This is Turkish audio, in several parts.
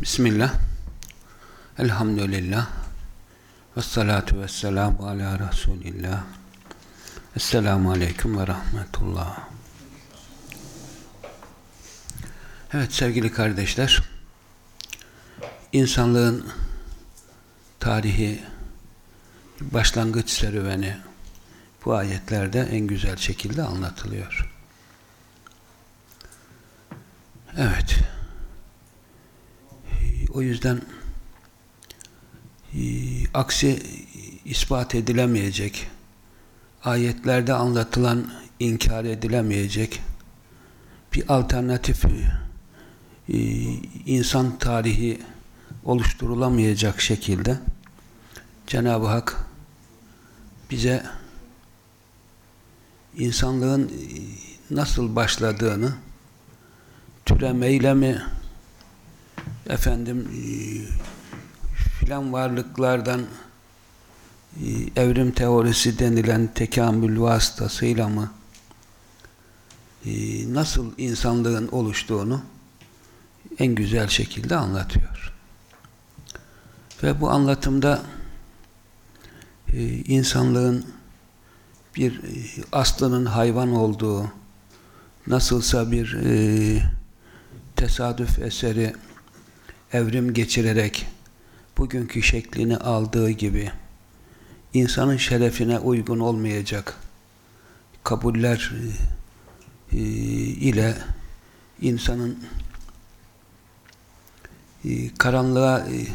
Bismillah. Elhamdülillah. Ve salatu ve selamu ala Resulillah. Esselamu Aleyküm ve Rahmetullah. Evet sevgili kardeşler, insanlığın tarihi, başlangıç serüveni bu ayetlerde en güzel şekilde anlatılıyor. Evet. O yüzden e, aksi ispat edilemeyecek, ayetlerde anlatılan inkar edilemeyecek. Bir alternatif e, insan tarihi oluşturulamayacak şekilde Cenab-ı Hak bize insanlığın e, nasıl başladığını türemeyle mi efendim e, filan varlıklardan e, evrim teorisi denilen tekamül vasıtasıyla mı e, nasıl insanlığın oluştuğunu en güzel şekilde anlatıyor. Ve bu anlatımda insanlığın bir aslının hayvan olduğu, nasılsa bir tesadüf eseri evrim geçirerek bugünkü şeklini aldığı gibi insanın şerefine uygun olmayacak kabuller e, ile insanın e, karanlığa e,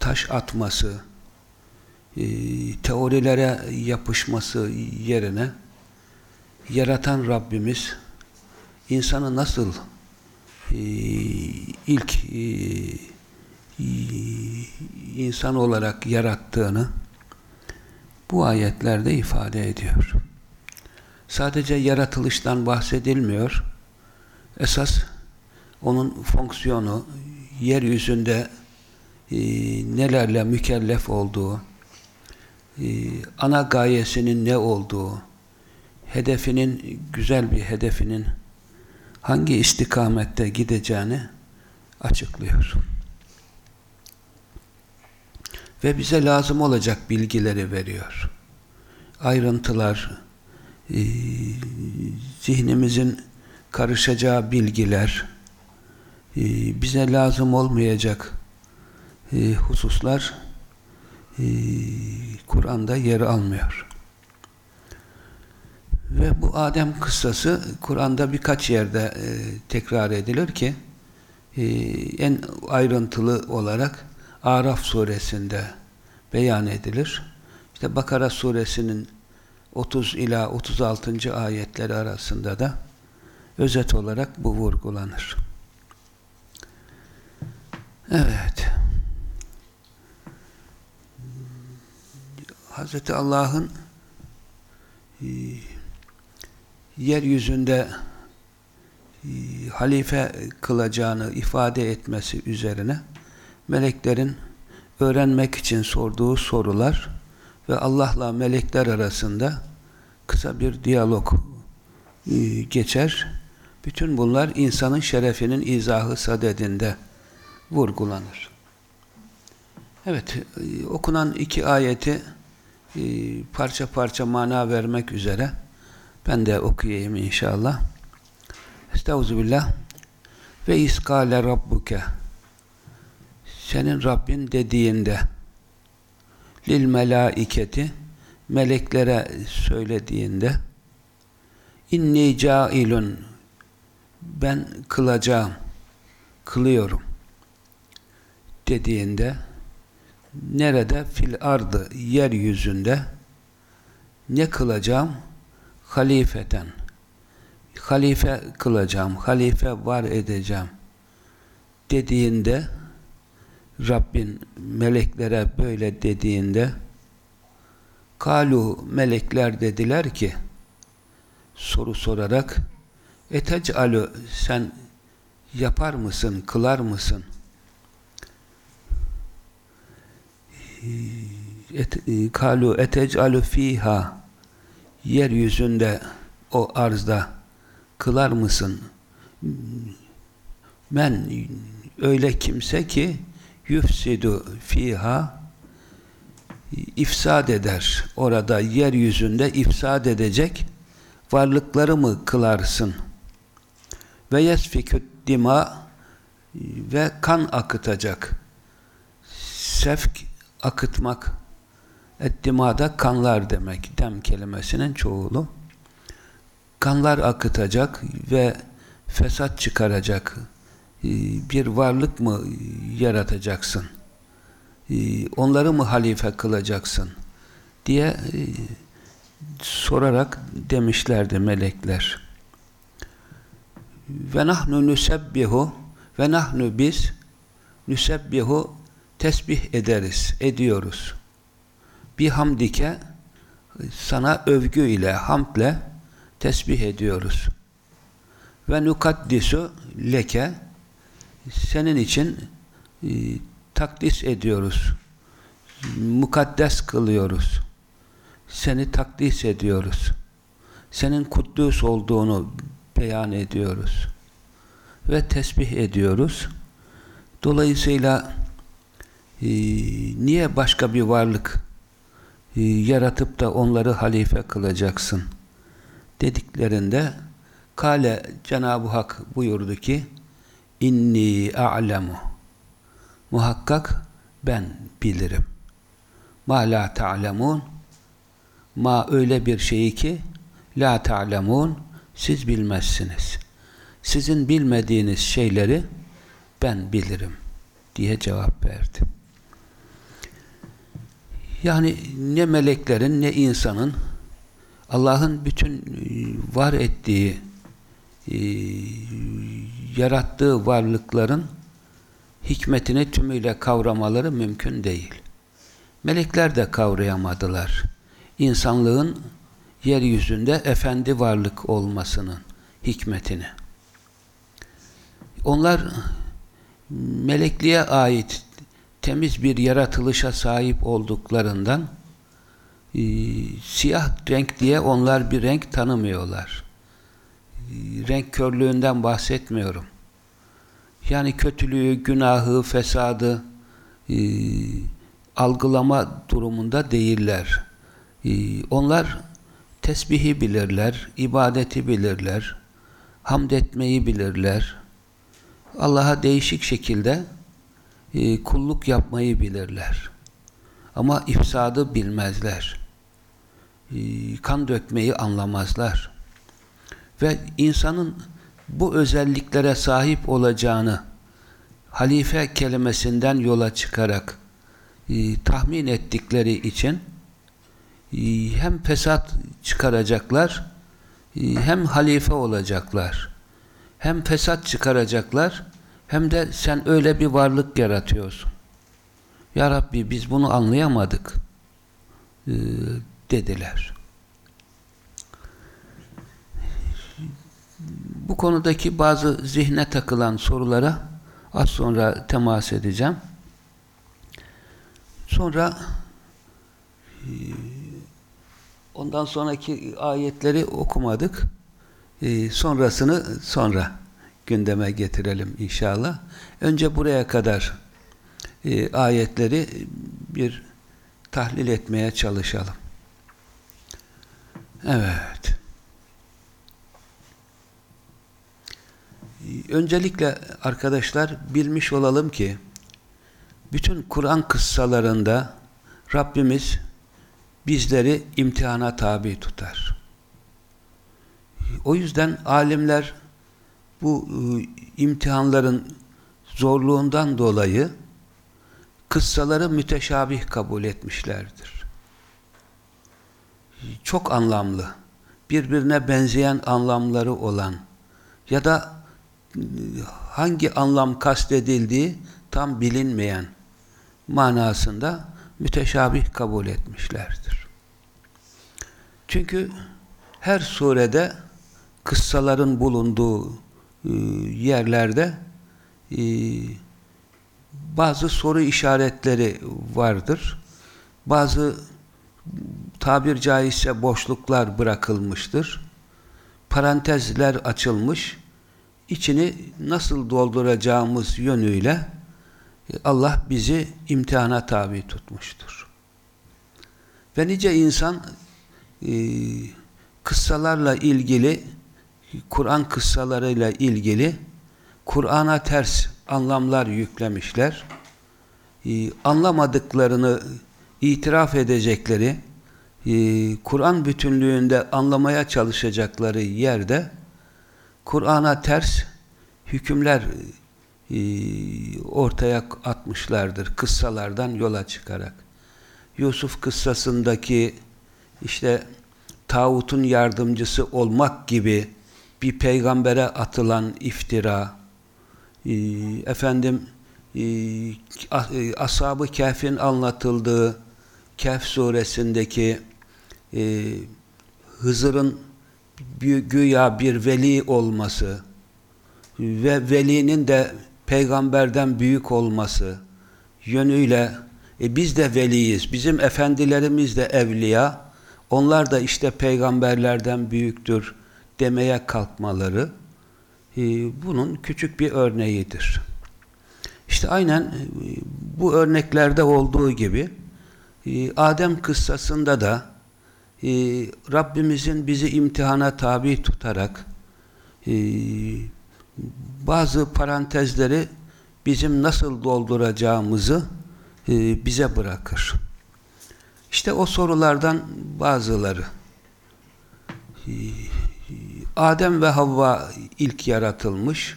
taş atması, teorilere yapışması yerine yaratan Rabbimiz insanı nasıl ilk insan olarak yarattığını bu ayetlerde ifade ediyor. Sadece yaratılıştan bahsedilmiyor. Esas onun fonksiyonu, yeryüzünde e, nelerle mükellef olduğu, e, ana gayesinin ne olduğu, hedefinin, güzel bir hedefinin hangi istikamette gideceğini açıklıyor. Ve bize lazım olacak bilgileri veriyor. Ayrıntılar, e, zihnimizin karışacağı bilgiler, e, bize lazım olmayacak e, hususlar Kur'an'da yer almıyor. Ve bu Adem kıssası Kur'an'da birkaç yerde e, tekrar edilir ki e, en ayrıntılı olarak Araf suresinde beyan edilir. İşte Bakara suresinin 30 ila 36. ayetleri arasında da özet olarak bu vurgulanır. Evet. Hazreti Allah'ın e, yeryüzünde e, halife kılacağını ifade etmesi üzerine meleklerin öğrenmek için sorduğu sorular ve Allah'la melekler arasında kısa bir diyalog e, geçer. Bütün bunlar insanın şerefinin izahı sadedinde vurgulanır. Evet, e, okunan iki ayeti parça parça mana vermek üzere ben de okuyayım inşallah. Estağfirullah. Ve iskale rabbuke senin Rabbin dediğinde lil melaiketi meleklere söylediğinde inni cailun ben kılacağım kılıyorum dediğinde nerede fil ardı yeryüzünde ne kılacağım halifeten halife kılacağım halife var edeceğim dediğinde Rabbin meleklere böyle dediğinde kalu melekler dediler ki soru sorarak etec'alu sen yapar mısın, kılar mısın? Et, kalu etec'alu fiha yeryüzünde o arzda kılar mısın? Men öyle kimse ki yufsidu fiha ifsad eder. Orada yeryüzünde ifsad edecek varlıkları mı kılarsın? Ve yesfiküt dima ve kan akıtacak. Sefk akıtmak ettimada kanlar demek. Dem kelimesinin çoğulu. Kanlar akıtacak ve fesat çıkaracak bir varlık mı yaratacaksın? Onları mı halife kılacaksın? diye sorarak demişlerdi melekler. Ve nahnu nusebbihu ve nahnu biz nusebbihu tesbih ederiz, ediyoruz. Bir hamdike sana övgü ile, hamdle tesbih ediyoruz. Ve nukaddisu leke senin için e, takdis ediyoruz. Mukaddes kılıyoruz. Seni takdis ediyoruz. Senin kuddüs olduğunu beyan ediyoruz. Ve tesbih ediyoruz. Dolayısıyla e, niye başka bir varlık yaratıp da onları halife kılacaksın? Dediklerinde Kale Cenab-ı Hak buyurdu ki inni a'lemu. Muhakkak ben bilirim. Ma la ta'lemun. Ma öyle bir şeyi ki la ta'lemun. Siz bilmezsiniz. Sizin bilmediğiniz şeyleri ben bilirim diye cevap verdi yani ne meleklerin ne insanın Allah'ın bütün var ettiği e, yarattığı varlıkların hikmetini tümüyle kavramaları mümkün değil. Melekler de kavrayamadılar. İnsanlığın yeryüzünde efendi varlık olmasının hikmetini. Onlar melekliğe ait temiz bir yaratılışa sahip olduklarından e, siyah renk diye onlar bir renk tanımıyorlar renk körlüğünden bahsetmiyorum. Yani kötülüğü, günahı, fesadı e, algılama durumunda değiller. E, onlar tesbihi bilirler, ibadeti bilirler, hamd etmeyi bilirler. Allah'a değişik şekilde e, kulluk yapmayı bilirler. Ama ifsadı bilmezler. E, kan dökmeyi anlamazlar ve insanın bu özelliklere sahip olacağını halife kelimesinden yola çıkarak e, tahmin ettikleri için e, hem fesat çıkaracaklar e, hem halife olacaklar hem fesat çıkaracaklar hem de sen öyle bir varlık yaratıyorsun Ya Rabbi biz bunu anlayamadık e, dediler bu konudaki bazı zihne takılan sorulara az sonra temas edeceğim. Sonra e, ondan sonraki ayetleri okumadık. E, sonrasını sonra gündeme getirelim inşallah. Önce buraya kadar e, ayetleri bir tahlil etmeye çalışalım. Evet. Öncelikle arkadaşlar bilmiş olalım ki Bütün Kur'an kıssalarında Rabbimiz bizleri imtihana tabi tutar. O yüzden alimler bu e, imtihanların zorluğundan dolayı kıssaları müteşabih kabul etmişlerdir. Çok anlamlı, birbirine benzeyen anlamları olan ya da e, hangi anlam kastedildiği tam bilinmeyen manasında müteşabih kabul etmişlerdir. Çünkü her surede kıssaların bulunduğu yerlerde e, bazı soru işaretleri vardır. Bazı tabir caizse boşluklar bırakılmıştır. Parantezler açılmış. İçini nasıl dolduracağımız yönüyle Allah bizi imtihana tabi tutmuştur. Ve nice insan e, kıssalarla ilgili Kur'an kıssalarıyla ilgili Kur'an'a ters anlamlar yüklemişler. Ee, anlamadıklarını itiraf edecekleri, e, Kur'an bütünlüğünde anlamaya çalışacakları yerde Kur'an'a ters hükümler e, ortaya atmışlardır kıssalardan yola çıkarak. Yusuf kıssasındaki işte tağutun yardımcısı olmak gibi bir peygambere atılan iftira, e, efendim e, e, Ashab-ı Kehf'in anlatıldığı Kehf suresindeki e, Hızır'ın güya bir veli olması ve velinin de peygamberden büyük olması yönüyle e, biz de veliyiz, bizim efendilerimiz de evliya, onlar da işte peygamberlerden büyüktür demeye kalkmaları e, bunun küçük bir örneğidir. İşte aynen e, bu örneklerde olduğu gibi e, Adem kıssasında da Rabbimizin bizi imtihana tabi tutarak bazı parantezleri bizim nasıl dolduracağımızı bize bırakır. İşte o sorulardan bazıları. Adem ve Havva ilk yaratılmış.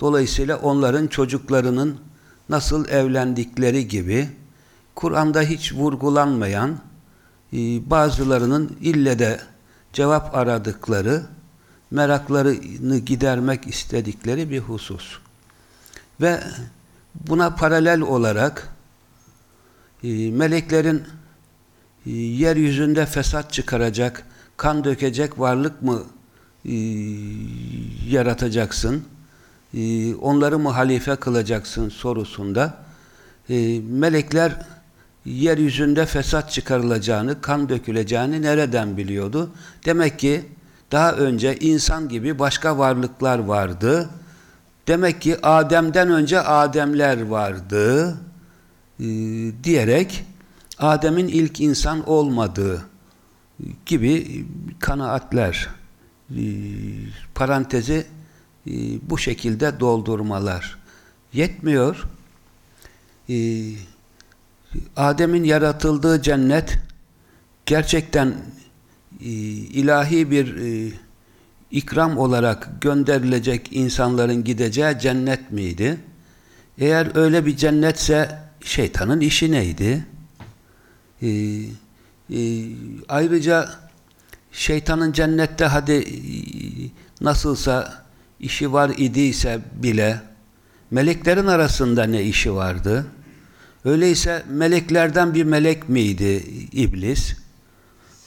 Dolayısıyla onların çocuklarının nasıl evlendikleri gibi Kur'an'da hiç vurgulanmayan e, bazılarının ille de cevap aradıkları meraklarını gidermek istedikleri bir husus. Ve buna paralel olarak e, meleklerin e, yeryüzünde fesat çıkaracak, kan dökecek varlık mı e, yaratacaksın? E, onları mı halife kılacaksın sorusunda e, melekler yeryüzünde fesat çıkarılacağını, kan döküleceğini nereden biliyordu? Demek ki daha önce insan gibi başka varlıklar vardı. Demek ki Adem'den önce Ademler vardı e, diyerek Adem'in ilk insan olmadığı gibi kanaatler parantezi e, bu şekilde doldurmalar yetmiyor. E, Adem'in yaratıldığı cennet gerçekten ilahi bir ikram olarak gönderilecek insanların gideceği cennet miydi? Eğer öyle bir cennetse şeytanın işi neydi? E, e, ayrıca şeytanın cennette hadi e, nasılsa işi var idiyse bile meleklerin arasında ne işi vardı? Öyleyse meleklerden bir melek miydi iblis?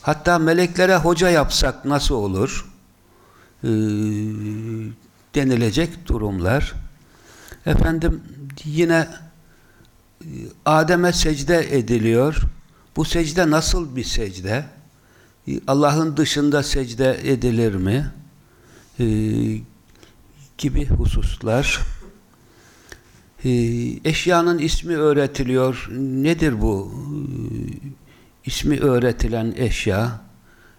Hatta meleklere hoca yapsak nasıl olur? Ee, denilecek durumlar. Efendim yine e, Adem'e secde ediliyor. Bu secde nasıl bir secde? Allah'ın dışında secde edilir mi? Ee, gibi hususlar. Ee, eşyanın ismi öğretiliyor. Nedir bu? Ee, ismi öğretilen eşya.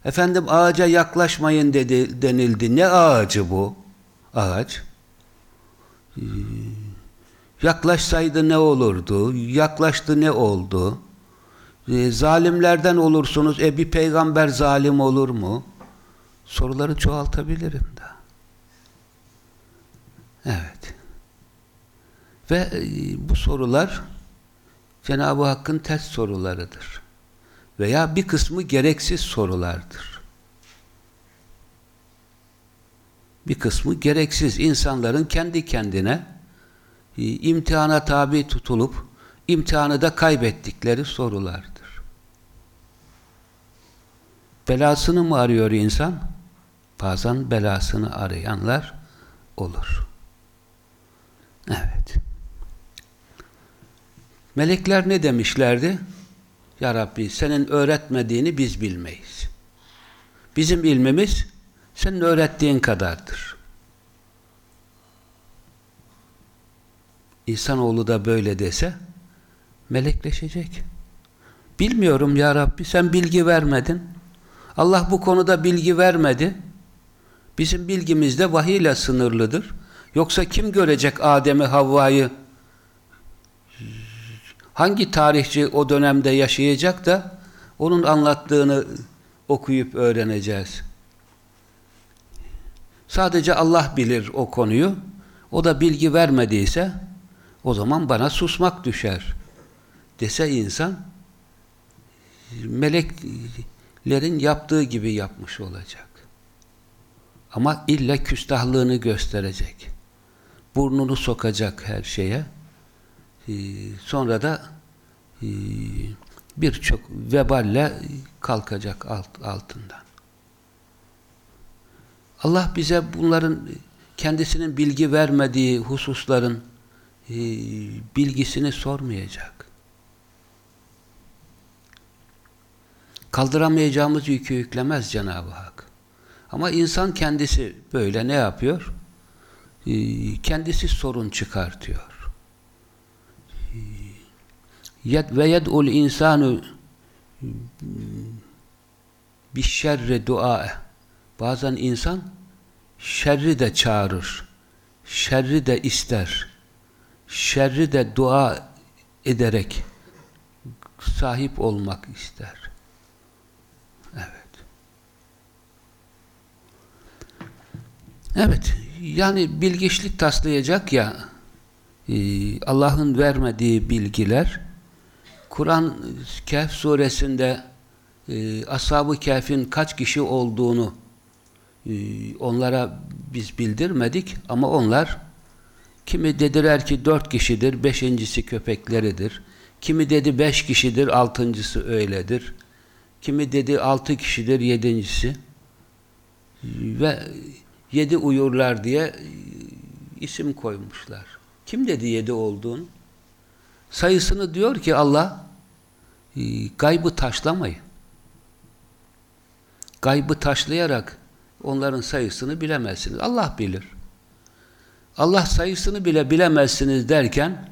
Efendim ağaca yaklaşmayın dedi, denildi. Ne ağacı bu? Ağaç. Ee, Yaklaşsaydı ne olurdu? Yaklaştı ne oldu? E, zalimlerden olursunuz. E bir peygamber zalim olur mu? Soruları çoğaltabilirim da. Evet. Ve e, bu sorular Cenab-ı Hakk'ın ters sorularıdır. Veya bir kısmı gereksiz sorulardır. Bir kısmı gereksiz insanların kendi kendine e, imtihana tabi tutulup imtihanı da kaybettikleri sorulardır. Belasını mı arıyor insan? Bazen belasını arayanlar olur. Evet. Melekler ne demişlerdi? Ya Rabbi senin öğretmediğini biz bilmeyiz. Bizim ilmimiz senin öğrettiğin kadardır. İnsanoğlu da böyle dese melekleşecek. Bilmiyorum ya Rabbi sen bilgi vermedin. Allah bu konuda bilgi vermedi. Bizim bilgimiz de vahiy ile sınırlıdır. Yoksa kim görecek Adem'i, Havva'yı? Hangi tarihçi o dönemde yaşayacak da onun anlattığını okuyup öğreneceğiz. Sadece Allah bilir o konuyu. O da bilgi vermediyse o zaman bana susmak düşer. Dese insan meleklerin yaptığı gibi yapmış olacak. Ama illa küstahlığını gösterecek. Burnunu sokacak her şeye. Ee, sonra da e, birçok veballe kalkacak alt, altından. Allah bize bunların kendisinin bilgi vermediği hususların e, bilgisini sormayacak. Kaldıramayacağımız yükü yüklemez Cenab-ı Hak. Ama insan kendisi böyle ne yapıyor? E, kendisi sorun çıkartıyor. Yed ve yed'ul insanu bir şerre dua. Bazen insan şerri de çağırır. Şerri de ister. Şerri de dua ederek sahip olmak ister. Evet. Evet. Yani bilgiçlik taslayacak ya Allah'ın vermediği bilgiler Kur'an Kehf suresinde e, Ashab-ı Kehf'in kaç kişi olduğunu e, onlara biz bildirmedik ama onlar kimi dediler ki dört kişidir, beşincisi köpekleridir. Kimi dedi beş kişidir, altıncısı öyledir. Kimi dedi altı kişidir, yedincisi. Ve yedi uyurlar diye isim koymuşlar. Kim dedi yedi olduğunu? Sayısını diyor ki Allah gaybı taşlamayın. Gaybı taşlayarak onların sayısını bilemezsiniz. Allah bilir. Allah sayısını bile bilemezsiniz derken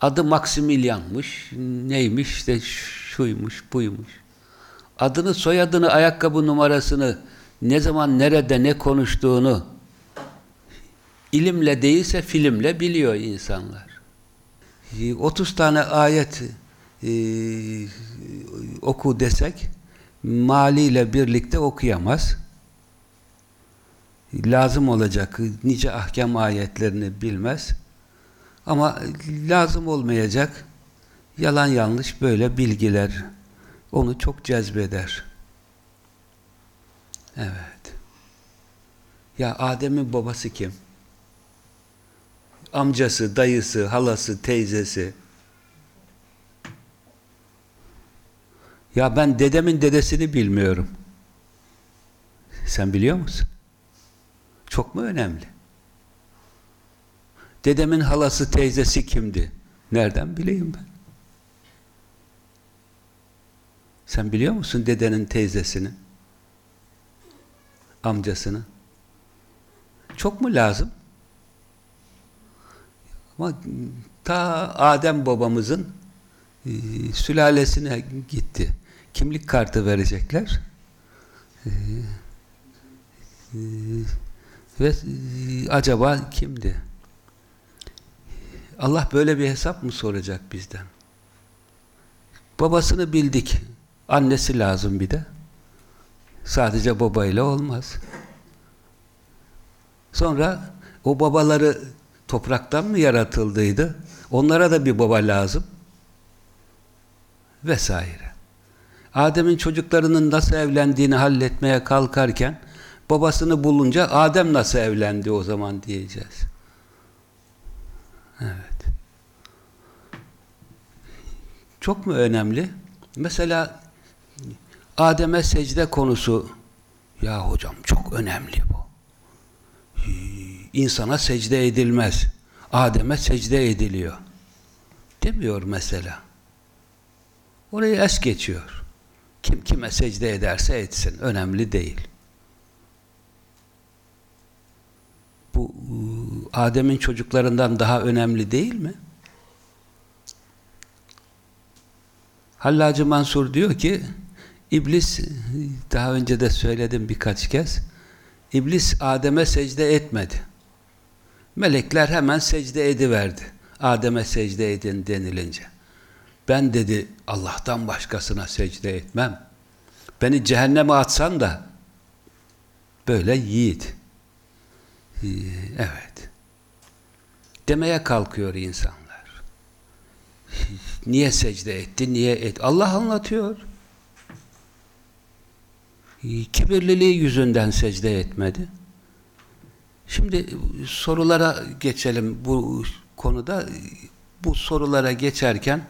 adı Maximilian'mış, neymiş işte şuymuş, buymuş. Adını, soyadını, ayakkabı numarasını, ne zaman, nerede, ne konuştuğunu ilimle değilse filmle biliyor insanlar. 30 tane ayet e, oku desek maliyle birlikte okuyamaz. Lazım olacak nice ahkam ayetlerini bilmez. Ama lazım olmayacak yalan yanlış böyle bilgiler onu çok cezbeder. Evet. Ya Adem'in babası kim? Amcası, dayısı, halası, teyzesi. Ya ben dedemin dedesini bilmiyorum. Sen biliyor musun? Çok mu önemli? Dedemin halası, teyzesi kimdi? Nereden bileyim ben? Sen biliyor musun dedenin teyzesini? Amcasını? Çok mu lazım? Ama ta Adem babamızın e, sülalesine gitti. Kimlik kartı verecekler. E, e, ve e, acaba kimdi? Allah böyle bir hesap mı soracak bizden? Babasını bildik. Annesi lazım bir de. Sadece babayla olmaz. Sonra o babaları topraktan mı yaratıldıydı? Onlara da bir baba lazım. Vesaire. Adem'in çocuklarının nasıl evlendiğini halletmeye kalkarken babasını bulunca Adem nasıl evlendi o zaman diyeceğiz. Evet. Çok mu önemli? Mesela Adem'e secde konusu ya hocam çok önemli bu. İnsana secde edilmez. Adem'e secde ediliyor. Demiyor mesela. Orayı es geçiyor. Kim kime secde ederse etsin. Önemli değil. Bu Adem'in çocuklarından daha önemli değil mi? Hallacı Mansur diyor ki İblis, daha önce de söyledim birkaç kez, İblis Adem'e secde etmedi. Melekler hemen secde ediverdi. Adem'e secde edin denilince. Ben dedi Allah'tan başkasına secde etmem. Beni cehenneme atsan da böyle yiğit. Ee, Evet. Demeye kalkıyor insanlar. Niye secde etti? Niye et? Allah anlatıyor. Kibirliliği yüzünden secde etmedi. Şimdi sorulara geçelim bu konuda. Bu sorulara geçerken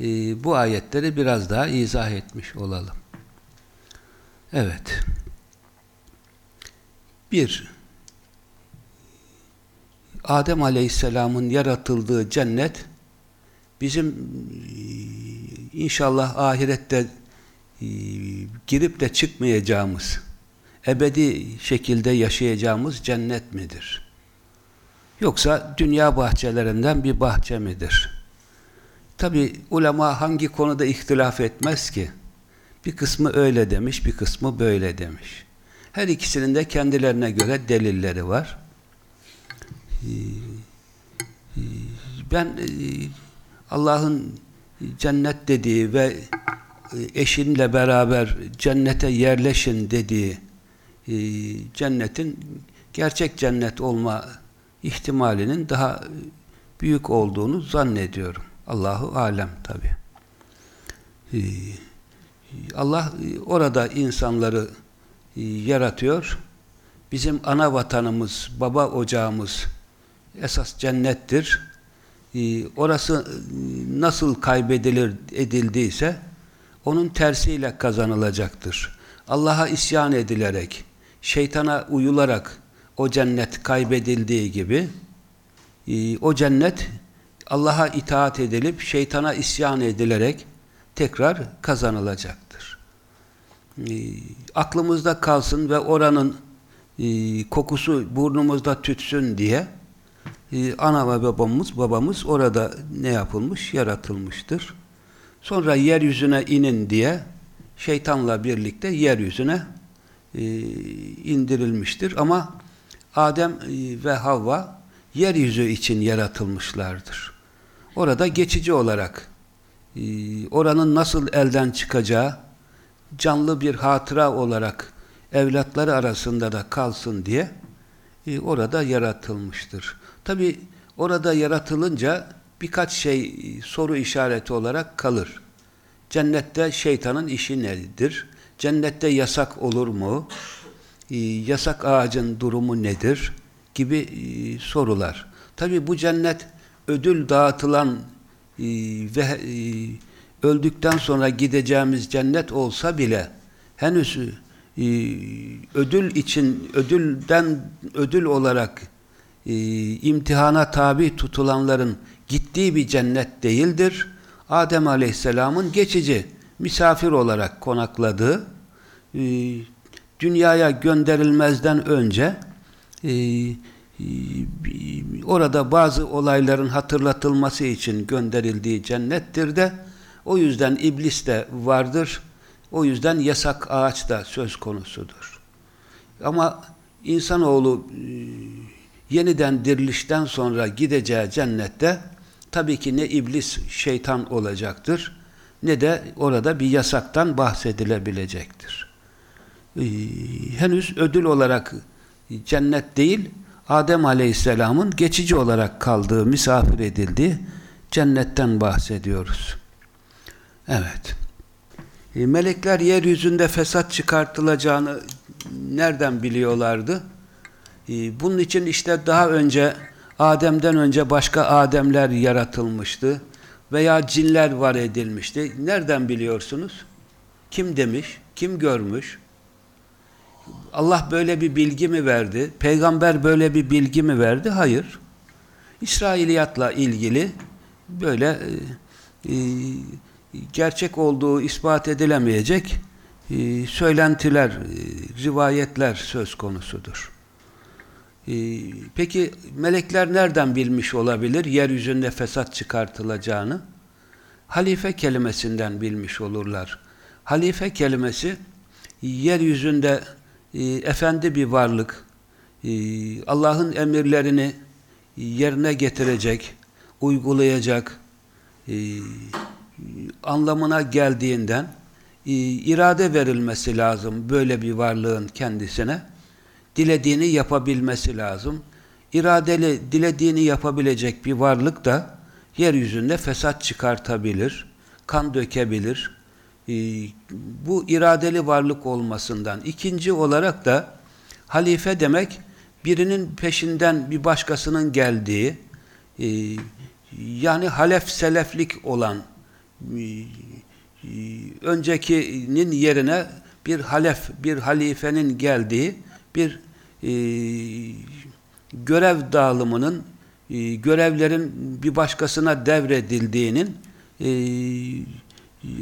e, bu ayetleri biraz daha izah etmiş olalım. Evet. Bir, Adem Aleyhisselam'ın yaratıldığı cennet bizim inşallah ahirette girip de çıkmayacağımız, ebedi şekilde yaşayacağımız cennet midir? Yoksa dünya bahçelerinden bir bahçe midir? Tabi ulema hangi konuda ihtilaf etmez ki? Bir kısmı öyle demiş, bir kısmı böyle demiş. Her ikisinin de kendilerine göre delilleri var. Ben Allah'ın cennet dediği ve eşinle beraber cennete yerleşin dediği cennetin gerçek cennet olma ihtimalinin daha büyük olduğunu zannediyorum. Allahu alem tabi. Allah orada insanları yaratıyor. Bizim ana vatanımız, baba ocağımız esas cennettir. Orası nasıl kaybedilir edildiyse onun tersiyle kazanılacaktır. Allah'a isyan edilerek, şeytana uyularak o cennet kaybedildiği gibi o cennet Allah'a itaat edilip şeytana isyan edilerek tekrar kazanılacaktır. Aklımızda kalsın ve oranın kokusu burnumuzda tütsün diye ana ve babamız babamız orada ne yapılmış? Yaratılmıştır. Sonra yeryüzüne inin diye şeytanla birlikte yeryüzüne e, indirilmiştir. Ama Adem ve Havva yeryüzü için yaratılmışlardır. Orada geçici olarak e, oranın nasıl elden çıkacağı canlı bir hatıra olarak evlatları arasında da kalsın diye e, orada yaratılmıştır. Tabi orada yaratılınca birkaç şey soru işareti olarak kalır. Cennette şeytanın işi nedir? Cennette yasak olur mu? Ee, yasak ağacın durumu nedir? Gibi e, sorular. Tabi bu cennet ödül dağıtılan e, ve e, öldükten sonra gideceğimiz cennet olsa bile henüz ödül için ödülden ödül olarak imtihana tabi tutulanların gittiği bir cennet değildir. Adem Aleyhisselam'ın geçici misafir olarak konakladığı e, dünyaya gönderilmezden önce e, e, orada bazı olayların hatırlatılması için gönderildiği cennettir de o yüzden iblis de vardır. O yüzden yasak ağaç da söz konusudur. Ama insanoğlu yeniden dirilişten sonra gideceği cennette tabii ki ne iblis şeytan olacaktır ne de orada bir yasaktan bahsedilebilecektir. Ee, henüz ödül olarak cennet değil Adem Aleyhisselam'ın geçici olarak kaldığı, misafir edildiği cennetten bahsediyoruz. Evet. E, melekler yeryüzünde fesat çıkartılacağını nereden biliyorlardı? E, bunun için işte daha önce Adem'den önce başka Ademler yaratılmıştı veya cinler var edilmişti. Nereden biliyorsunuz? Kim demiş? Kim görmüş? Allah böyle bir bilgi mi verdi? Peygamber böyle bir bilgi mi verdi? Hayır. İsrailiyatla ilgili böyle e, e, gerçek olduğu ispat edilemeyecek e, söylentiler, e, rivayetler söz konusudur. E, peki melekler nereden bilmiş olabilir yeryüzünde fesat çıkartılacağını? Halife kelimesinden bilmiş olurlar. Halife kelimesi yeryüzünde e, efendi bir varlık, e, Allah'ın emirlerini yerine getirecek, uygulayacak e, anlamına geldiğinden e, irade verilmesi lazım böyle bir varlığın kendisine. Dilediğini yapabilmesi lazım. İradeli, dilediğini yapabilecek bir varlık da yeryüzünde fesat çıkartabilir, kan dökebilir, e, bu iradeli varlık olmasından. İkinci olarak da halife demek birinin peşinden bir başkasının geldiği e, yani halef seleflik olan e, öncekinin yerine bir halef, bir halifenin geldiği bir görev dağılımının görevlerin bir başkasına devredildiğinin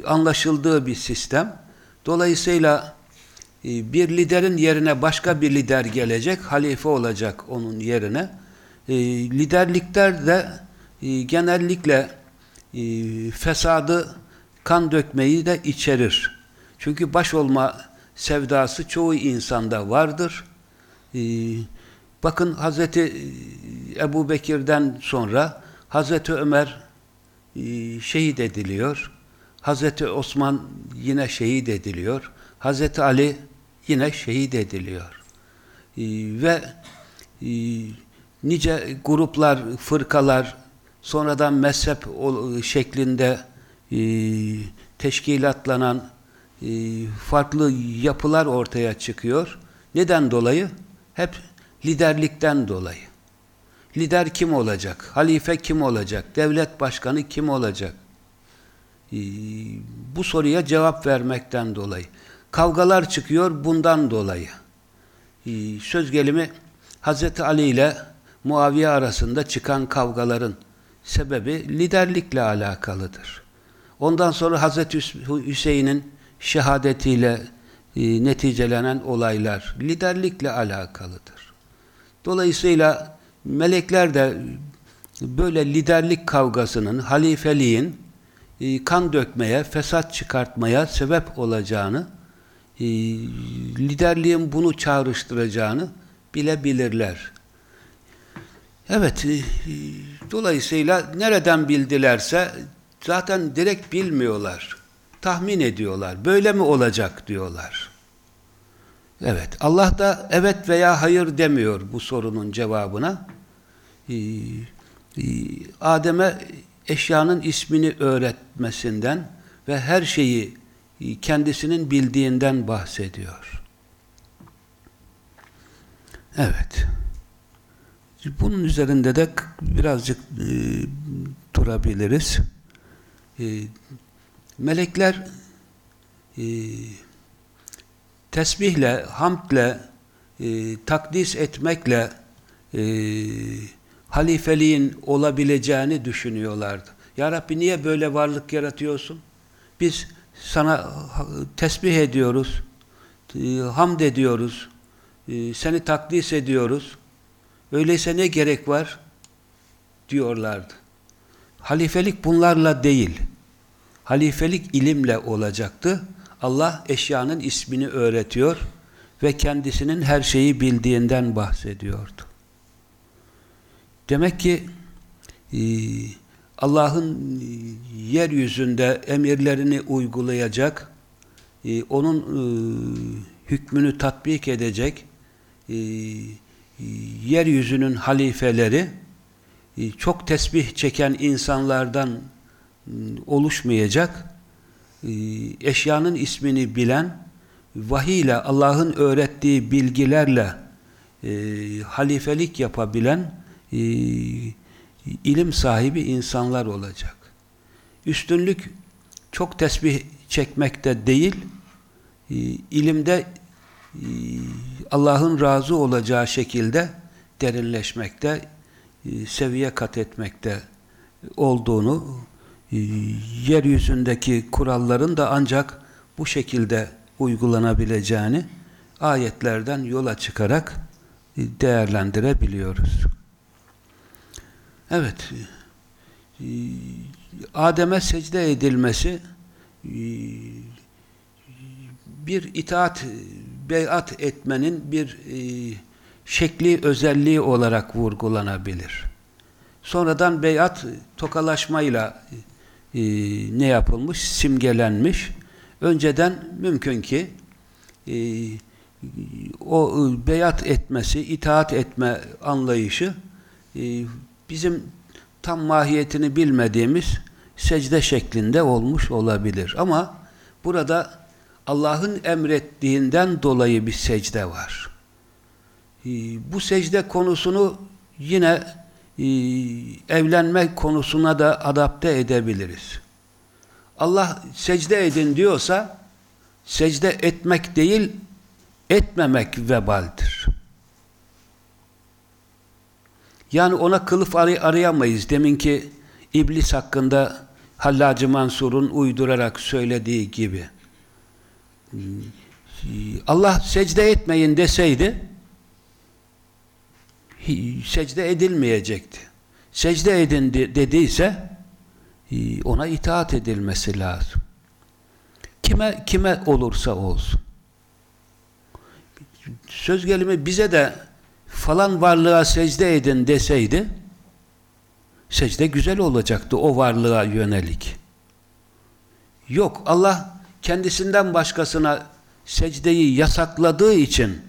anlaşıldığı bir sistem. Dolayısıyla e, bir liderin yerine başka bir lider gelecek, halife olacak onun yerine. E, liderlikler de e, genellikle fesadı, kan dökmeyi de içerir. Çünkü baş olma sevdası çoğu insanda vardır. Bakın Hazreti Ebu Bekir'den sonra Hazreti Ömer şehit ediliyor. Hazreti Osman yine şehit ediliyor. Hazreti Ali yine şehit ediliyor. Ee, ve e, nice gruplar, fırkalar sonradan mezhep şeklinde e, teşkilatlanan e, farklı yapılar ortaya çıkıyor. Neden dolayı? Hep liderlikten dolayı. Lider kim olacak? Halife kim olacak? Devlet başkanı kim olacak? Ee, bu soruya cevap vermekten dolayı. Kavgalar çıkıyor bundan dolayı. Ee, söz gelimi Hz. Ali ile Muaviye arasında çıkan kavgaların sebebi liderlikle alakalıdır. Ondan sonra Hz. Hüseyin'in şehadetiyle e, neticelenen olaylar liderlikle alakalıdır. Dolayısıyla melekler de böyle liderlik kavgasının, halifeliğin e, kan dökmeye, fesat çıkartmaya sebep olacağını, e, liderliğin bunu çağrıştıracağını bilebilirler. Evet, dolayısıyla nereden bildilerse zaten direkt bilmiyorlar. Tahmin ediyorlar. Böyle mi olacak diyorlar. Evet, Allah da evet veya hayır demiyor bu sorunun cevabına. Adem'e eşyanın ismini öğretmesinden ve her şeyi kendisinin bildiğinden bahsediyor. Evet. Bunun üzerinde de birazcık e, durabiliriz. E, melekler e, tesbihle, hamdle, e, takdis etmekle e, halifeliğin olabileceğini düşünüyorlardı. Ya Rabbi niye böyle varlık yaratıyorsun? Biz sana tesbih ediyoruz, e, hamd ediyoruz, e, seni takdis ediyoruz. Öyleyse ne gerek var? diyorlardı. Halifelik bunlarla değil. Halifelik ilimle olacaktı. Allah eşyanın ismini öğretiyor ve kendisinin her şeyi bildiğinden bahsediyordu. Demek ki e, Allah'ın e, yeryüzünde emirlerini uygulayacak, e, onun e, hükmünü tatbik edecek e, yeryüzünün halifeleri çok tesbih çeken insanlardan oluşmayacak, e, eşyanın ismini bilen, vahiy ile Allah'ın öğrettiği bilgilerle e, halifelik yapabilen e, ilim sahibi insanlar olacak. Üstünlük çok tesbih çekmekte değil, ilimde Allah'ın razı olacağı şekilde derinleşmekte, seviye kat etmekte olduğunu, yeryüzündeki kuralların da ancak bu şekilde uygulanabileceğini ayetlerden yola çıkarak e, değerlendirebiliyoruz. Evet, e, Adem'e secde edilmesi e, bir itaat, beyat etmenin bir e, şekli, özelliği olarak vurgulanabilir. Sonradan beyat tokalaşmayla e, ne yapılmış? Simgelenmiş. Önceden mümkün ki e, o beyat etmesi, itaat etme anlayışı e, bizim tam mahiyetini bilmediğimiz secde şeklinde olmuş olabilir. Ama burada Allah'ın emrettiğinden dolayı bir secde var. E, bu secde konusunu yine e, evlenme konusuna da adapte edebiliriz. Allah secde edin diyorsa secde etmek değil etmemek vebaldir. Yani ona kılıf aray arayamayız. Deminki iblis hakkında Hallacı Mansur'un uydurarak söylediği gibi. Allah secde etmeyin deseydi secde edilmeyecekti. Secde edin dediyse ona itaat edilmesi lazım. Kime kime olursa olsun. Söz gelimi bize de falan varlığa secde edin deseydi secde güzel olacaktı o varlığa yönelik. Yok Allah kendisinden başkasına secdeyi yasakladığı için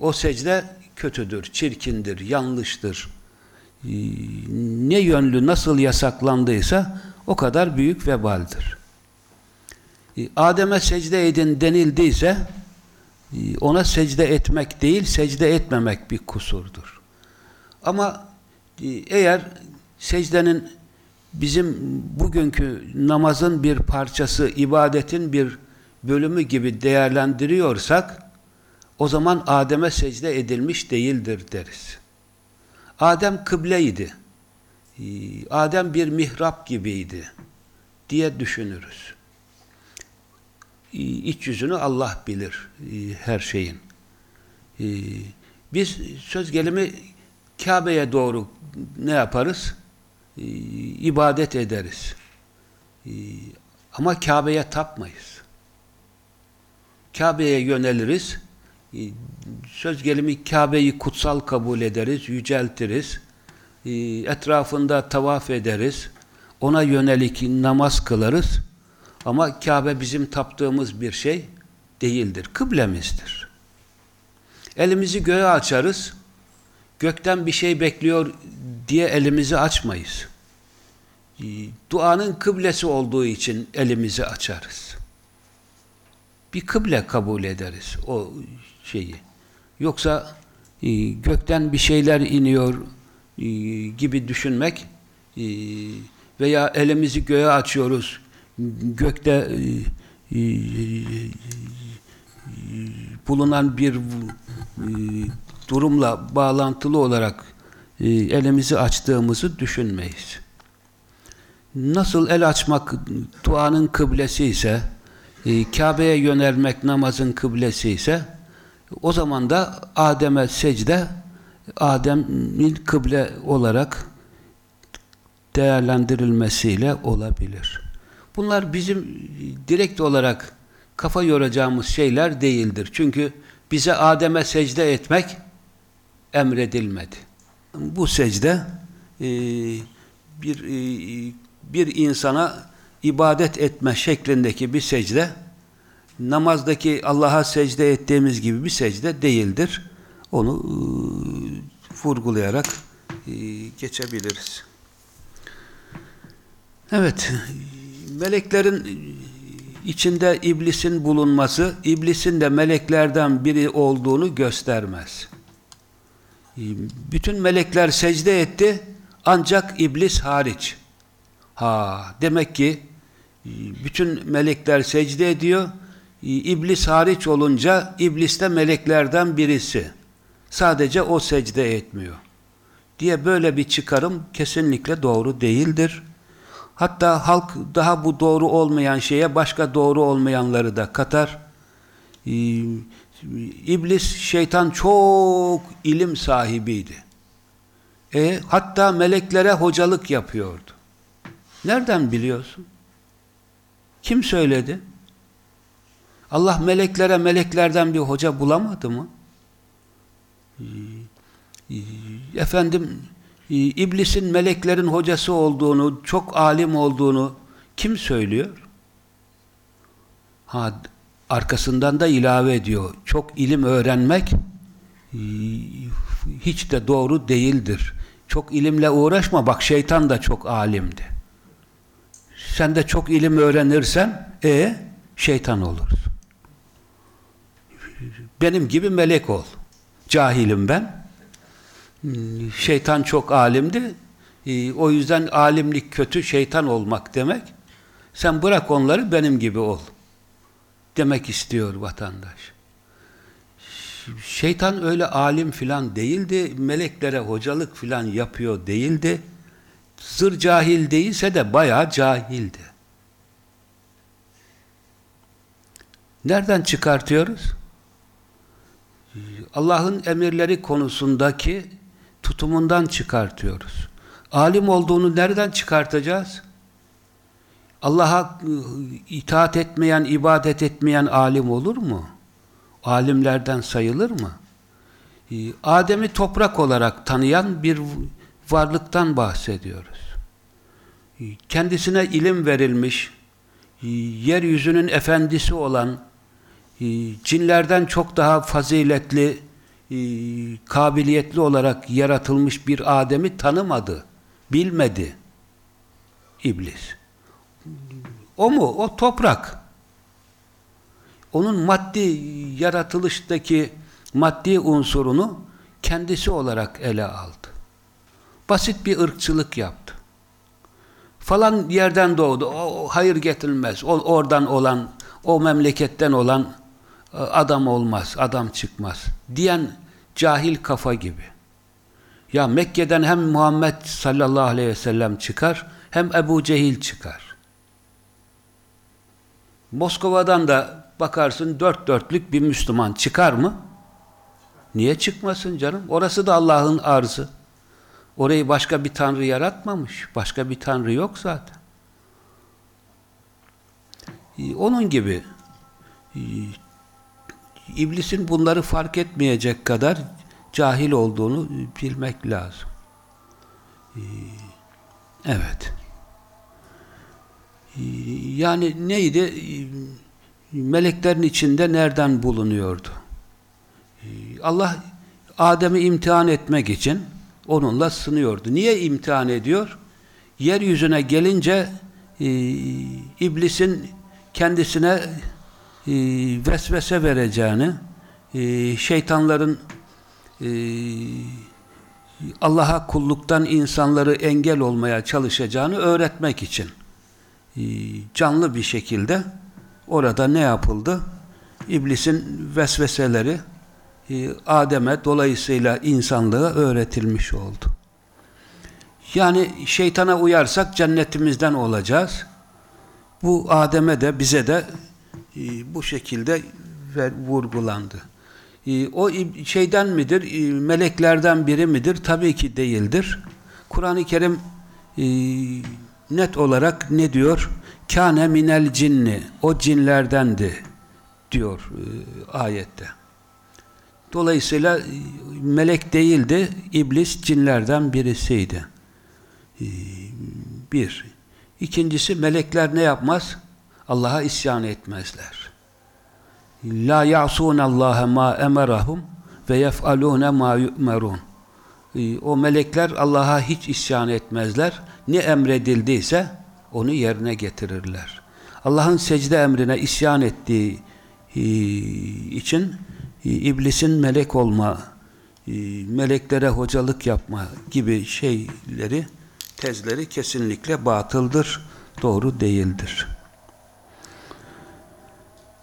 o secde kötüdür, çirkindir, yanlıştır. Ne yönlü nasıl yasaklandıysa o kadar büyük vebaldir. Adem'e secde edin denildiyse ona secde etmek değil, secde etmemek bir kusurdur. Ama eğer secdenin bizim bugünkü namazın bir parçası, ibadetin bir bölümü gibi değerlendiriyorsak, o zaman Adem'e secde edilmiş değildir deriz. Adem kıbleydi. Adem bir mihrap gibiydi diye düşünürüz. İç yüzünü Allah bilir her şeyin. Biz söz gelimi Kabe'ye doğru ne yaparız? İbadet ederiz. Ama Kabe'ye tapmayız. Kabe'ye yöneliriz. Söz gelimi Kabe'yi kutsal kabul ederiz, yüceltiriz. Etrafında tavaf ederiz. Ona yönelik namaz kılarız. Ama Kabe bizim taptığımız bir şey değildir. Kıblemizdir. Elimizi göğe açarız. Gökten bir şey bekliyor diye elimizi açmayız. Duanın kıblesi olduğu için elimizi açarız. Bir kıble kabul ederiz o şeyi. Yoksa e, gökten bir şeyler iniyor e, gibi düşünmek e, veya elimizi göğe açıyoruz gökte e, e, bulunan bir e, durumla bağlantılı olarak e, elimizi açtığımızı düşünmeyiz. Nasıl el açmak duanın kıblesi ise e, Kabe'ye yönelmek namazın kıblesi ise o zaman da Adem'e secde Adem'in kıble olarak değerlendirilmesiyle olabilir. Bunlar bizim direkt olarak kafa yoracağımız şeyler değildir. Çünkü bize Adem'e secde etmek emredilmedi. Bu secde e, bir e, bir insana ibadet etme şeklindeki bir secde namazdaki Allah'a secde ettiğimiz gibi bir secde değildir. Onu e, vurgulayarak e, geçebiliriz. Evet, meleklerin içinde iblisin bulunması, iblisin de meleklerden biri olduğunu göstermez. Bütün melekler secde etti, ancak iblis hariç. Ha, demek ki bütün melekler secde ediyor, iblis hariç olunca iblis de meleklerden birisi. Sadece o secde etmiyor. Diye böyle bir çıkarım kesinlikle doğru değildir. Hatta halk daha bu doğru olmayan şeye başka doğru olmayanları da katar. Ee, İblis, şeytan çok ilim sahibiydi. E, hatta meleklere hocalık yapıyordu. Nereden biliyorsun? Kim söyledi? Allah meleklere meleklerden bir hoca bulamadı mı? Efendim İblisin meleklerin hocası olduğunu, çok alim olduğunu kim söylüyor? Ha, arkasından da ilave ediyor. Çok ilim öğrenmek hiç de doğru değildir. Çok ilimle uğraşma. Bak şeytan da çok alimdi. Sen de çok ilim öğrenirsen e şeytan olursun. Benim gibi melek ol. Cahilim ben. Şeytan çok alimdi. E, o yüzden alimlik kötü, şeytan olmak demek. Sen bırak onları benim gibi ol. Demek istiyor vatandaş. Şeytan öyle alim filan değildi. Meleklere hocalık filan yapıyor değildi. Zır cahil değilse de bayağı cahildi. Nereden çıkartıyoruz? Allah'ın emirleri konusundaki tutumundan çıkartıyoruz. Alim olduğunu nereden çıkartacağız? Allah'a itaat etmeyen, ibadet etmeyen alim olur mu? Alimlerden sayılır mı? Adem'i toprak olarak tanıyan bir varlıktan bahsediyoruz. Kendisine ilim verilmiş, yeryüzünün efendisi olan, cinlerden çok daha faziletli, kabiliyetli olarak yaratılmış bir Adem'i tanımadı, bilmedi iblis. O mu? O toprak. Onun maddi yaratılıştaki maddi unsurunu kendisi olarak ele aldı. Basit bir ırkçılık yaptı. Falan yerden doğdu. O hayır getirilmez. O, oradan olan, o memleketten olan adam olmaz, adam çıkmaz. Diyen cahil kafa gibi. Ya Mekke'den hem Muhammed sallallahu aleyhi ve sellem çıkar, hem Ebu Cehil çıkar. Moskova'dan da bakarsın dört dörtlük bir Müslüman çıkar mı? Niye çıkmasın canım? Orası da Allah'ın arzı. Orayı başka bir tanrı yaratmamış. Başka bir tanrı yok zaten. Onun gibi İblisin bunları fark etmeyecek kadar cahil olduğunu bilmek lazım. Evet. Yani neydi? Meleklerin içinde nereden bulunuyordu? Allah Adem'i imtihan etmek için onunla sınıyordu. Niye imtihan ediyor? Yeryüzüne gelince iblisin kendisine e, vesvese vereceğini, e, şeytanların e, Allah'a kulluktan insanları engel olmaya çalışacağını öğretmek için e, canlı bir şekilde orada ne yapıldı? İblisin vesveseleri e, Adem'e dolayısıyla insanlığa öğretilmiş oldu. Yani şeytana uyarsak cennetimizden olacağız. Bu Adem'e de bize de bu şekilde vurgulandı. E, o şeyden midir? E, meleklerden biri midir? Tabii ki değildir. Kur'an-ı Kerim net olarak ne diyor? Kâne minel cinni. O cinlerdendi diyor ayette. Dolayısıyla melek değildi, iblis cinlerden birisiydi. Bir. İkincisi melekler ne yapmaz? Allah'a isyan etmezler. La ya'sun Allah ma emerahum ve yef'alun ma yu'merun. Ee, O melekler Allah'a hiç isyan etmezler. Ne emredildiyse onu yerine getirirler. Allah'ın secde emrine isyan ettiği e, için e, iblisin melek olma, meleklere hocalık yapma gibi şeyleri, tezleri kesinlikle batıldır, doğru değildir.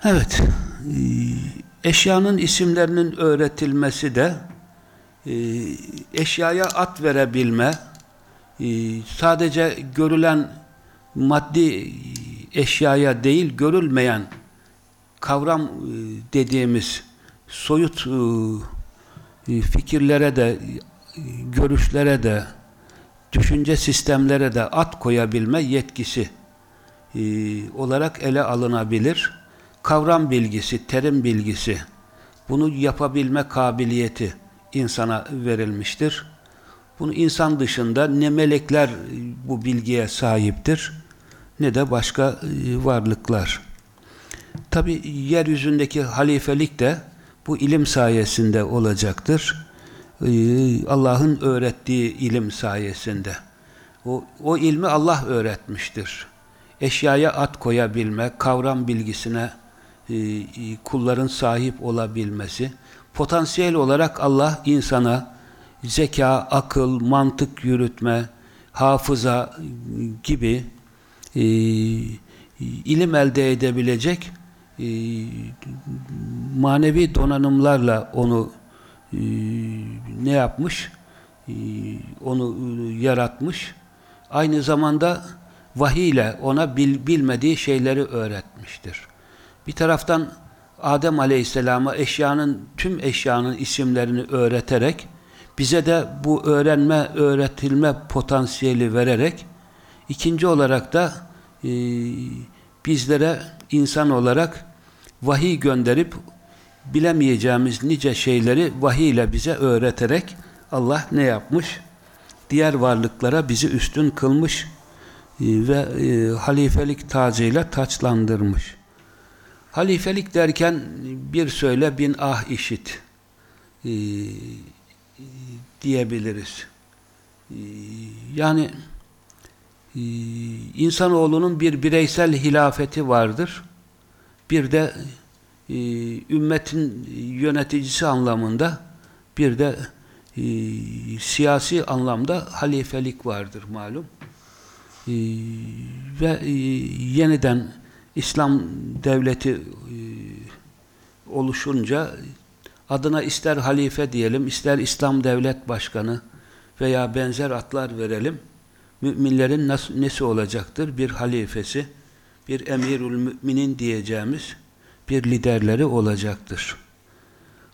Evet, e, eşyanın isimlerinin öğretilmesi de e, eşyaya at verebilme, e, sadece görülen maddi eşyaya değil, görülmeyen kavram e, dediğimiz soyut fikirlere de, görüşlere de, düşünce sistemlere de at koyabilme yetkisi olarak ele alınabilir. Kavram bilgisi, terim bilgisi, bunu yapabilme kabiliyeti insana verilmiştir. Bunu insan dışında ne melekler e, bu bilgiye sahiptir, ne de başka e, varlıklar. Tabi yeryüzündeki halifelik de bu ilim sayesinde olacaktır. Ee, Allah'ın öğrettiği ilim sayesinde. O, o ilmi Allah öğretmiştir. Eşyaya at koyabilme, kavram bilgisine e, e, kulların sahip olabilmesi, potansiyel olarak Allah insana zeka, akıl, mantık yürütme, hafıza gibi e, ilim elde edebilecek e, manevi donanımlarla onu e, ne yapmış? E, onu e, yaratmış. Aynı zamanda vahiy ile ona bil, bilmediği şeyleri öğretmiştir. Bir taraftan Adem Aleyhisselam'a eşyanın tüm eşyanın isimlerini öğreterek bize de bu öğrenme, öğretilme potansiyeli vererek ikinci olarak da e, bizlere insan olarak vahiy gönderip bilemeyeceğimiz nice şeyleri vahiy ile bize öğreterek Allah ne yapmış? Diğer varlıklara bizi üstün kılmış e, ve e, halifelik tacıyla taçlandırmış. Halifelik derken bir söyle bin ah işit e, diyebiliriz. E, yani e, insanoğlunun bir bireysel hilafeti vardır. Bir de e, ümmetin yöneticisi anlamında bir de e, siyasi anlamda halifelik vardır malum. E, ve e, yeniden İslam devleti e, oluşunca adına ister halife diyelim, ister İslam devlet başkanı veya benzer adlar verelim. Müminlerin nasıl, nesi olacaktır? Bir halifesi, bir emirül müminin diyeceğimiz bir liderleri olacaktır.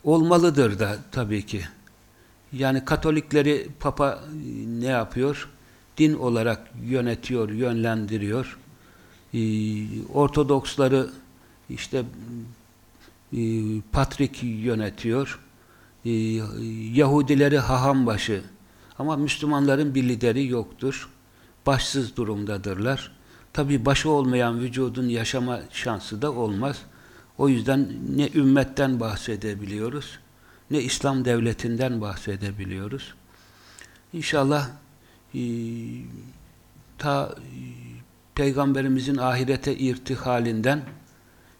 Olmalıdır da tabii ki. Yani Katolikleri Papa ne yapıyor? Din olarak yönetiyor, yönlendiriyor. Ortodoksları işte Patrik yönetiyor. Yahudileri hahambaşı. Ama Müslümanların bir lideri yoktur. Başsız durumdadırlar. Tabi başı olmayan vücudun yaşama şansı da olmaz. O yüzden ne ümmetten bahsedebiliyoruz, ne İslam devletinden bahsedebiliyoruz. İnşallah e, ta e, Peygamberimizin ahirete irtihalinden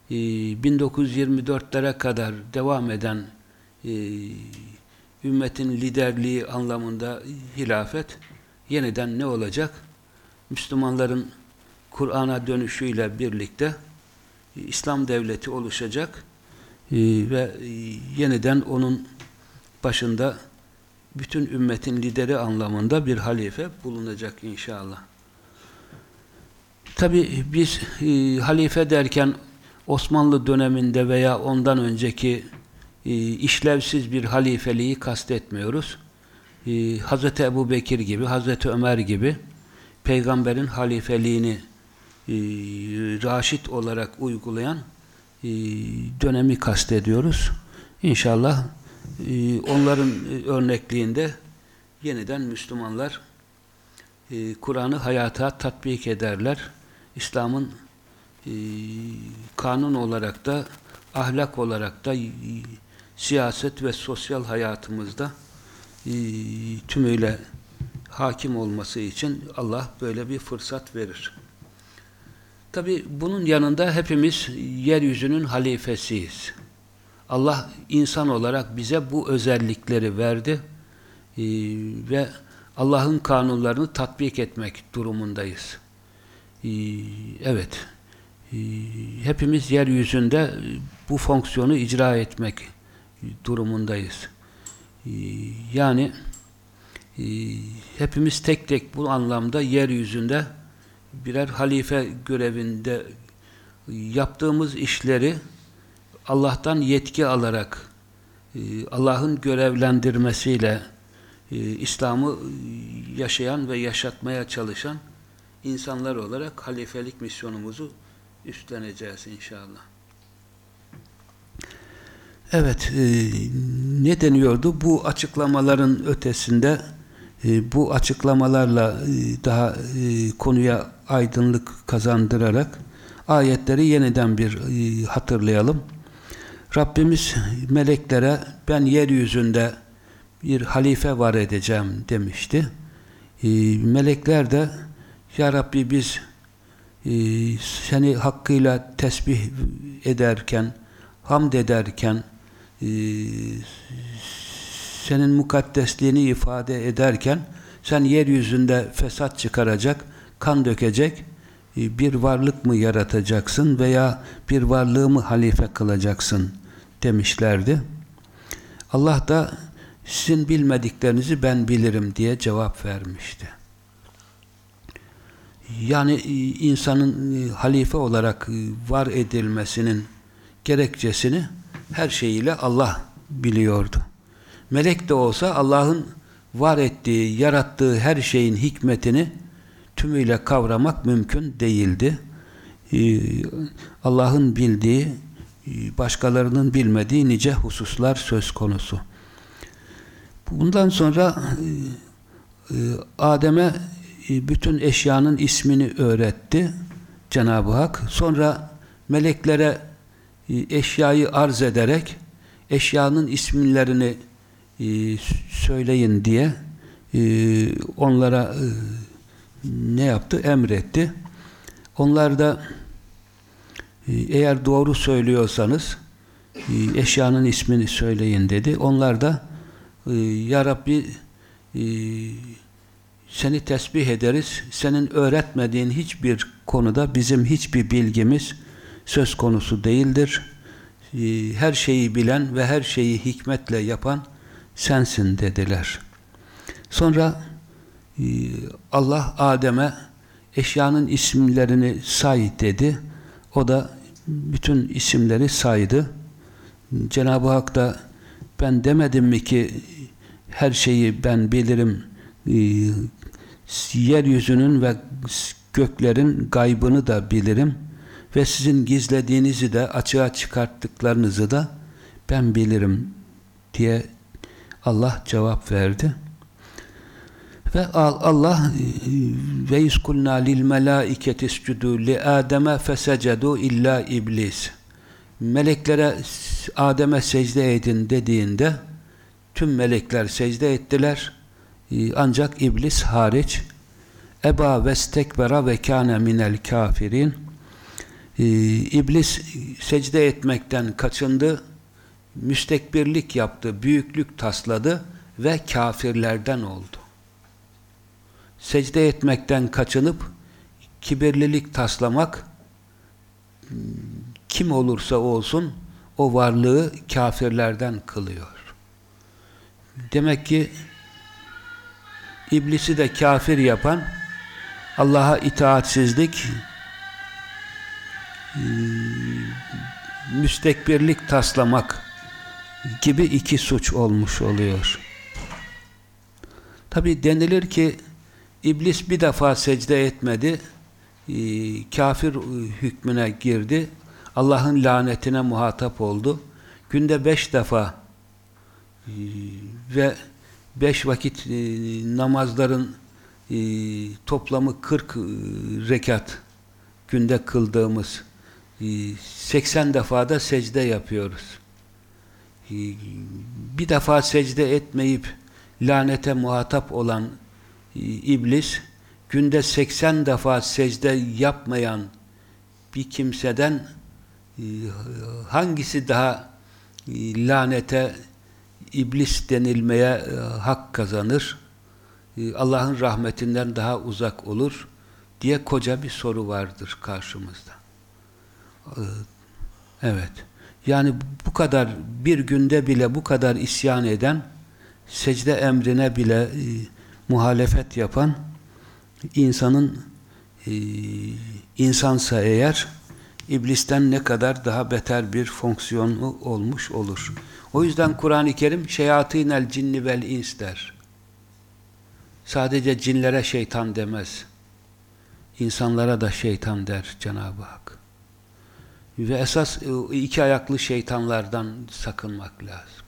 e, 1924'lere kadar devam eden e, ümmetin liderliği anlamında hilafet yeniden ne olacak? Müslümanların Kur'an'a dönüşüyle birlikte İslam devleti oluşacak e, ve e, yeniden onun başında bütün ümmetin lideri anlamında bir halife bulunacak inşallah. Tabi biz e, halife derken Osmanlı döneminde veya ondan önceki e, işlevsiz bir halifeliği kastetmiyoruz. E, Hz. Ebu Bekir gibi, Hz. Ömer gibi peygamberin halifeliğini e, raşit olarak uygulayan e, dönemi kastediyoruz. İnşallah e, onların örnekliğinde yeniden Müslümanlar e, Kur'an'ı hayata tatbik ederler. İslam'ın e, kanun olarak da ahlak olarak da e, siyaset ve sosyal hayatımızda e, tümüyle hakim olması için Allah böyle bir fırsat verir. Tabi bunun yanında hepimiz yeryüzünün halifesiyiz. Allah insan olarak bize bu özellikleri verdi ve Allah'ın kanunlarını tatbik etmek durumundayız. Ee, evet, ee, hepimiz yeryüzünde bu fonksiyonu icra etmek durumundayız. Ee, yani e, hepimiz tek tek bu anlamda yeryüzünde birer halife görevinde yaptığımız işleri Allah'tan yetki alarak e, Allah'ın görevlendirmesiyle e, İslam'ı yaşayan ve yaşatmaya çalışan insanlar olarak halifelik misyonumuzu üstleneceğiz inşallah. Evet, e, ne deniyordu? Bu açıklamaların ötesinde e, bu açıklamalarla e, daha e, konuya aydınlık kazandırarak ayetleri yeniden bir e, hatırlayalım. Rabbimiz meleklere ben yeryüzünde bir halife var edeceğim demişti. E, melekler de Ya Rabbi biz e, seni hakkıyla tesbih ederken, hamd ederken, e, senin mukaddesliğini ifade ederken sen yeryüzünde fesat çıkaracak, kan dökecek e, bir varlık mı yaratacaksın veya bir varlığı mı halife kılacaksın demişlerdi. Allah da sizin bilmediklerinizi ben bilirim diye cevap vermişti. Yani e, insanın e, halife olarak var edilmesinin gerekçesini her şeyiyle Allah biliyordu. Melek de olsa Allah'ın var ettiği, yarattığı her şeyin hikmetini tümüyle kavramak mümkün değildi. Allah'ın bildiği, başkalarının bilmediği nice hususlar söz konusu. Bundan sonra e, e, Adem'e e, bütün eşyanın ismini öğretti Cenab-ı Hak. Sonra meleklere eşyayı arz ederek eşyanın isimlerini e, söyleyin diye e, onlara e, ne yaptı? Emretti. Onlar da e, eğer doğru söylüyorsanız e, eşyanın ismini söyleyin dedi. Onlar da e, Ya Rabbi e, seni tesbih ederiz. Senin öğretmediğin hiçbir konuda bizim hiçbir bilgimiz söz konusu değildir. E, her şeyi bilen ve her şeyi hikmetle yapan sensin dediler. Sonra e, Allah Adem'e eşyanın isimlerini say dedi. O da bütün isimleri saydı. Cenab-ı Hak da ben demedim mi ki her şeyi ben bilirim e, yeryüzünün ve göklerin gaybını da bilirim ve sizin gizlediğinizi de açığa çıkarttıklarınızı da ben bilirim diye Allah cevap verdi. Ve Allah ve iskulna lil melaiketi iscudu li Adem'e fesecedu illa iblis. Meleklere Adem'e secde edin dediğinde tüm melekler secde ettiler. Ancak iblis hariç Eba vestekbera ve kâne minel kafirin İblis secde etmekten kaçındı müstekbirlik yaptı, büyüklük tasladı ve kafirlerden oldu. Secde etmekten kaçınıp kibirlilik taslamak kim olursa olsun o varlığı kafirlerden kılıyor. Demek ki iblisi de kafir yapan Allah'a itaatsizlik müstekbirlik taslamak gibi iki suç olmuş oluyor. Tabi denilir ki iblis bir defa secde etmedi, e, kafir hükmüne girdi, Allah'ın lanetine muhatap oldu. Günde beş defa e, ve beş vakit e, namazların e, toplamı 40 e, rekat günde kıldığımız e, 80 defada secde yapıyoruz. E, bir defa secde etmeyip lanete muhatap olan e, iblis günde 80 defa secde yapmayan bir kimseden e, hangisi daha e, lanete iblis denilmeye e, hak kazanır e, Allah'ın rahmetinden daha uzak olur diye koca bir soru vardır karşımızda. E, Evet. Yani bu kadar bir günde bile bu kadar isyan eden secde emrine bile e, muhalefet yapan insanın insansa eğer iblisten ne kadar daha beter bir fonksiyonu olmuş olur. O yüzden Kur'an-ı Kerim şeyatînel cinni vel ins der. Sadece cinlere şeytan demez. İnsanlara da şeytan der Cenab-ı Hak. Ve esas e, iki ayaklı şeytanlardan sakınmak lazım.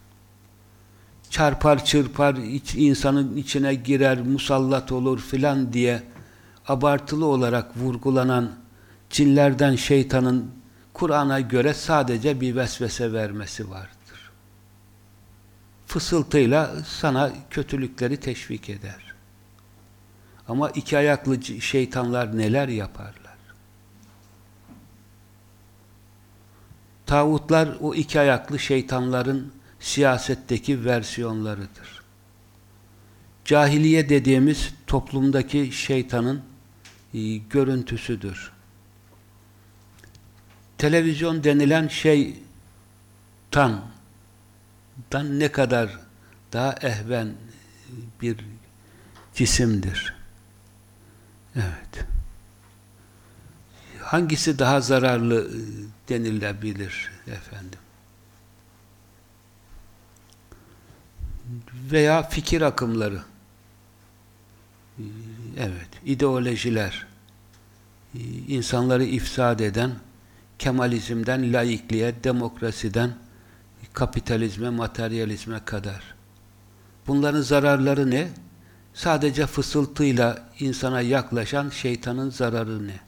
Çarpar çırpar, iç, insanın içine girer, musallat olur filan diye abartılı olarak vurgulanan cinlerden şeytanın Kur'an'a göre sadece bir vesvese vermesi vardır. Fısıltıyla sana kötülükleri teşvik eder. Ama iki ayaklı şeytanlar neler yaparlar? Tağutlar o iki ayaklı şeytanların siyasetteki versiyonlarıdır. Cahiliye dediğimiz toplumdaki şeytanın e, görüntüsüdür. Televizyon denilen şey tan dan ne kadar daha ehven bir cisimdir. Evet. Hangisi daha zararlı denilebilir efendim? Veya fikir akımları. Evet, ideolojiler. insanları ifsad eden Kemalizmden laikliğe, demokrasiden kapitalizme, materyalizme kadar. Bunların zararları ne? Sadece fısıltıyla insana yaklaşan şeytanın zararı ne?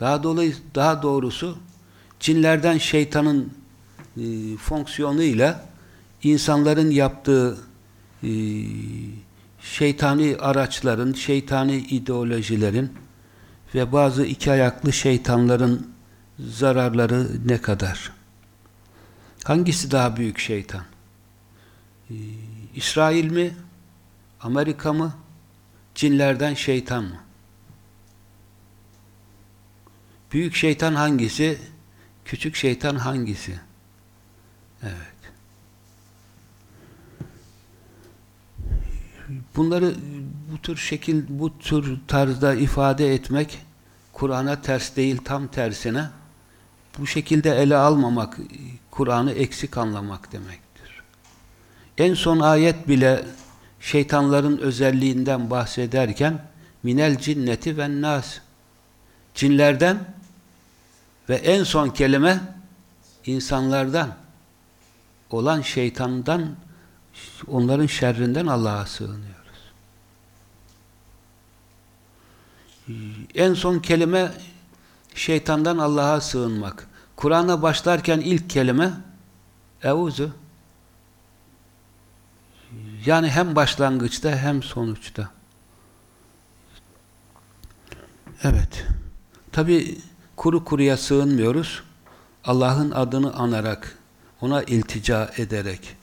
Daha dolayı daha doğrusu cinlerden şeytanın e, fonksiyonuyla insanların yaptığı e, şeytani araçların, şeytani ideolojilerin ve bazı iki ayaklı şeytanların zararları ne kadar? Hangisi daha büyük şeytan? Ee, İsrail mi? Amerika mı? Cinlerden şeytan mı? Büyük şeytan hangisi? Küçük şeytan hangisi? Evet. Bunları bu tür şekil, bu tür tarzda ifade etmek Kur'an'a ters değil, tam tersine bu şekilde ele almamak, Kur'an'ı eksik anlamak demektir. En son ayet bile şeytanların özelliğinden bahsederken minel cinneti ve nas cinlerden ve en son kelime insanlardan olan şeytandan onların şerrinden Allah'a sığınıyoruz. En son kelime şeytandan Allah'a sığınmak. Kur'an'a başlarken ilk kelime Euzu. Yani hem başlangıçta hem sonuçta. Evet. Tabi kuru kuruya sığınmıyoruz. Allah'ın adını anarak, ona iltica ederek,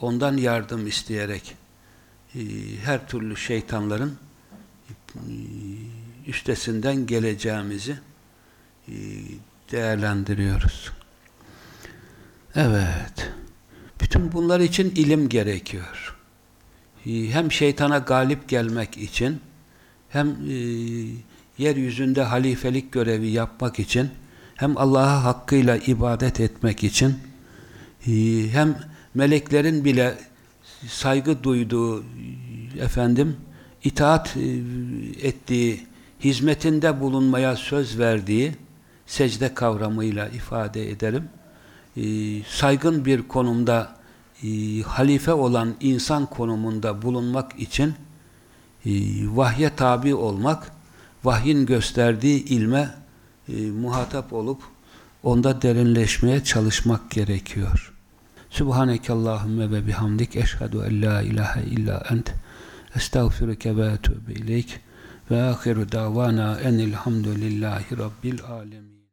ondan yardım isteyerek e, her türlü şeytanların e, üstesinden geleceğimizi e, değerlendiriyoruz. Evet. Bütün bunlar için ilim gerekiyor. Hem şeytana galip gelmek için hem e, yeryüzünde halifelik görevi yapmak için hem Allah'a hakkıyla ibadet etmek için e, hem meleklerin bile saygı duyduğu efendim itaat ettiği hizmetinde bulunmaya söz verdiği secde kavramıyla ifade ederim. E, saygın bir konumda e, halife olan insan konumunda bulunmak için e, vahye tabi olmak, vahyin gösterdiği ilme e, muhatap olup onda derinleşmeye çalışmak gerekiyor. Subhaneke Allahümme ve bihamdik eşhedü en la ilahe illa ent estağfiruke ve etûbü ileyk ve ahiru davana enilhamdülillahi rabbil alemin